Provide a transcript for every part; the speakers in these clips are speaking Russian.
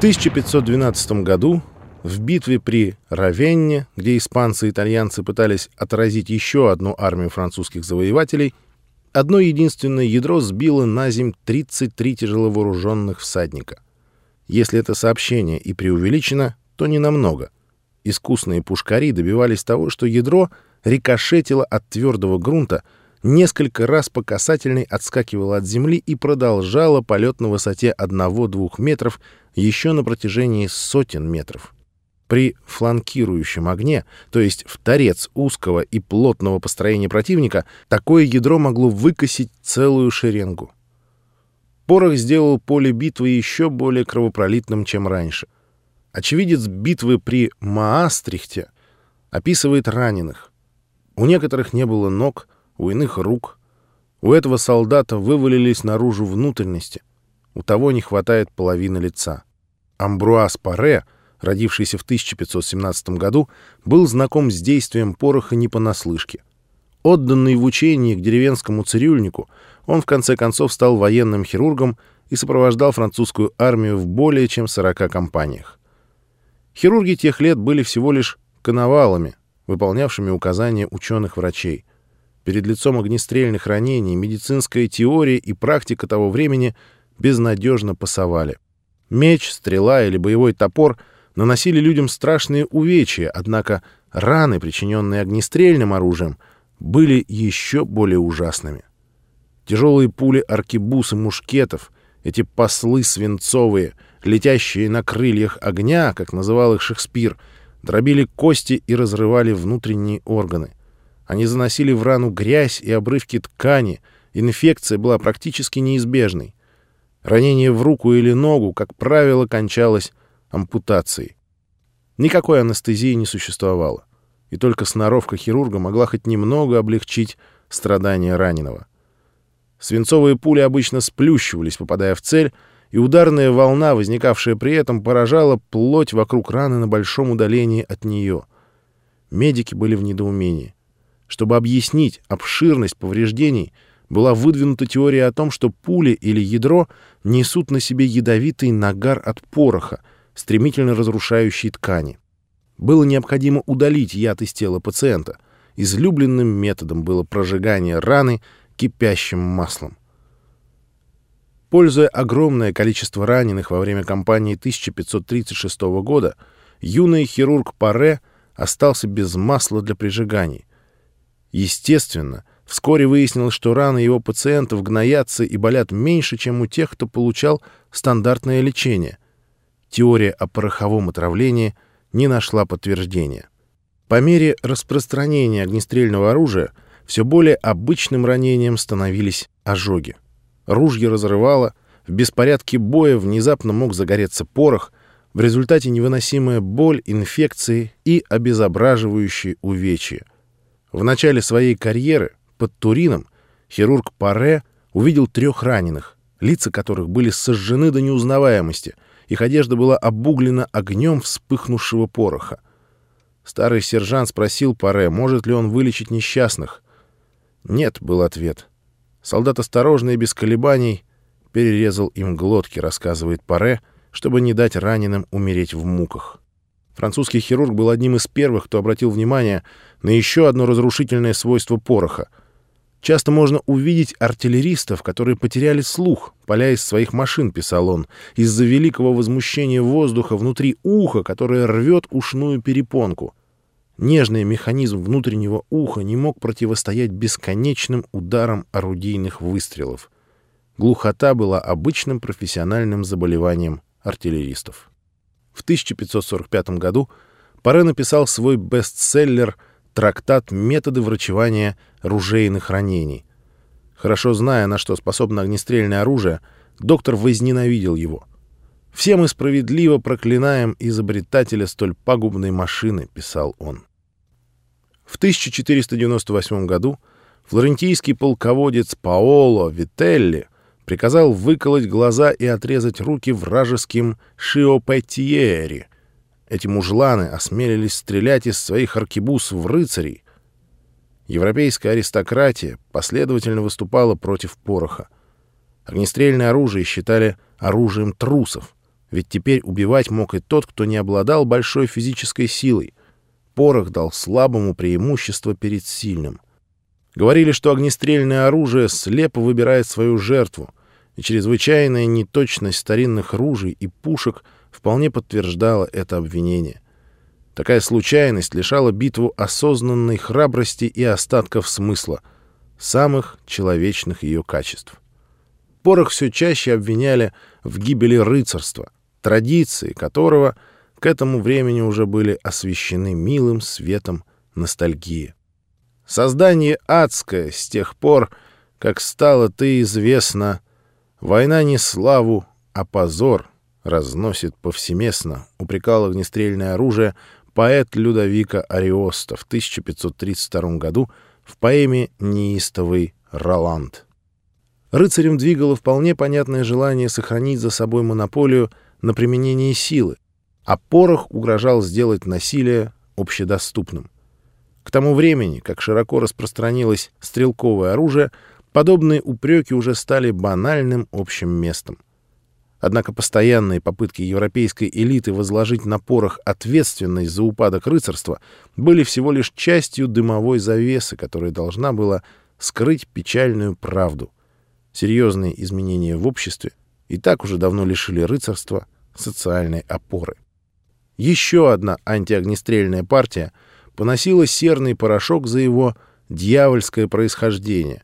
1512 году в битве при Равенне, где испанцы и итальянцы пытались отразить еще одну армию французских завоевателей, одно единственное ядро сбило на земь 33 тяжеловооруженных всадника. Если это сообщение и преувеличено, то не намного. Искусные пушкари добивались того, что ядро рикошетило от твердого грунта, несколько раз по касательной отскакивало от земли и продолжало полет на высоте 1-2 метров еще на протяжении сотен метров. При фланкирующем огне, то есть в торец узкого и плотного построения противника, такое ядро могло выкосить целую шеренгу. Порох сделал поле битвы еще более кровопролитным, чем раньше. Очевидец битвы при Маастрихте описывает раненых. У некоторых не было ног, у иных — рук. У этого солдата вывалились наружу внутренности. У того не хватает половины лица. Амбруаз Паре — родившийся в 1517 году, был знаком с действием пороха не понаслышке. Отданный в учение к деревенскому цирюльнику, он в конце концов стал военным хирургом и сопровождал французскую армию в более чем 40 компаниях. Хирурги тех лет были всего лишь коновалами, выполнявшими указания ученых-врачей. Перед лицом огнестрельных ранений медицинская теория и практика того времени безнадежно пасовали. Меч, стрела или боевой топор — наносили людям страшные увечья, однако раны, причиненные огнестрельным оружием, были еще более ужасными. Тяжелые пули аркебуз и мушкетов, эти послы свинцовые, летящие на крыльях огня, как называл их Шекспир, дробили кости и разрывали внутренние органы. Они заносили в рану грязь и обрывки ткани, инфекция была практически неизбежной. Ранение в руку или ногу, как правило, кончалось ампутацией. Никакой анестезии не существовало, и только сноровка хирурга могла хоть немного облегчить страдания раненого. Свинцовые пули обычно сплющивались, попадая в цель, и ударная волна, возникавшая при этом, поражала плоть вокруг раны на большом удалении от нее. Медики были в недоумении. Чтобы объяснить обширность повреждений, была выдвинута теория о том, что пули или ядро несут на себе ядовитый нагар от пороха, стремительно разрушающий ткани. Было необходимо удалить яд из тела пациента. Излюбленным методом было прожигание раны кипящим маслом. Пользуя огромное количество раненых во время кампании 1536 года, юный хирург Паре остался без масла для прижиганий. Естественно, вскоре выяснилось, что раны его пациентов гноятся и болят меньше, чем у тех, кто получал стандартное лечение — теория о пороховом отравлении не нашла подтверждения. По мере распространения огнестрельного оружия все более обычным ранением становились ожоги. Ружье разрывало, в беспорядке боя внезапно мог загореться порох, в результате невыносимая боль, инфекции и обезображивающие увечья. В начале своей карьеры под Турином хирург Паре увидел трех раненых, лица которых были сожжены до неузнаваемости — их одежда была обуглена огнем вспыхнувшего пороха. Старый сержант спросил Паре, может ли он вылечить несчастных. «Нет», — был ответ. Солдат осторожно и без колебаний перерезал им глотки, рассказывает Паре, чтобы не дать раненым умереть в муках. Французский хирург был одним из первых, кто обратил внимание на еще одно разрушительное свойство пороха — Часто можно увидеть артиллеристов, которые потеряли слух, поля из своих машин, писал он, из-за великого возмущения воздуха внутри уха, которое рвет ушную перепонку. Нежный механизм внутреннего уха не мог противостоять бесконечным ударам орудийных выстрелов. Глухота была обычным профессиональным заболеванием артиллеристов. В 1545 году Паре написал свой бестселлер трактат «Методы врачевания ружейных ранений». Хорошо зная, на что способно огнестрельное оружие, доктор возненавидел его. «Все мы справедливо проклинаем изобретателя столь пагубной машины», — писал он. В 1498 году флорентийский полководец Паоло Вителли приказал выколоть глаза и отрезать руки вражеским Шиопетьери, эти мужланы осмелились стрелять из своих аркебуз в рыцарей. Европейская аристократия последовательно выступала против пороха. Огнестрельное оружие считали оружием трусов. Ведь теперь убивать мог и тот, кто не обладал большой физической силой. Порох дал слабому преимущество перед сильным. Говорили, что огнестрельное оружие слепо выбирает свою жертву, и чрезвычайная неточность старинных ружей и пушек вполне подтверждала это обвинение. Такая случайность лишала битву осознанной храбрости и остатков смысла, самых человечных ее качеств. Порох все чаще обвиняли в гибели рыцарства, традиции которого к этому времени уже были освещены милым светом ностальгии. Создание адское с тех пор, как стало ты известно, война не славу, а позор разносит повсеместно, упрекал огнестрельное оружие поэт Людовика Ариоста в 1532 году в поэме «Неистовый Роланд». Рыцарем двигало вполне понятное желание сохранить за собой монополию на применение силы, а порох угрожал сделать насилие общедоступным. К тому времени, как широко распространилось стрелковое оружие, подобные упреки уже стали банальным общим местом. Однако постоянные попытки европейской элиты возложить на порох ответственность за упадок рыцарства были всего лишь частью дымовой завесы, которая должна была скрыть печальную правду — Серьезные изменения в обществе и так уже давно лишили рыцарства социальной опоры. Еще одна антиогнестрельная партия поносила серный порошок за его дьявольское происхождение.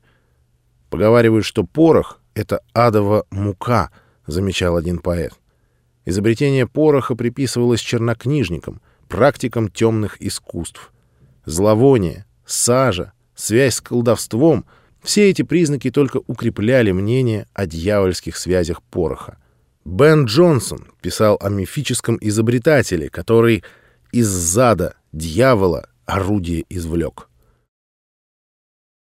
Поговаривают, что порох — это адова мука, замечал один поэт. Изобретение пороха приписывалось чернокнижникам, практикам темных искусств. Зловоние, сажа, связь с колдовством — все эти признаки только укрепляли мнение о дьявольских связях пороха. Бен Джонсон писал о мифическом изобретателе, который из зада дьявола орудие извлек.